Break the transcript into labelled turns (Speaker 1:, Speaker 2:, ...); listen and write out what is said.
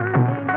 Speaker 1: time.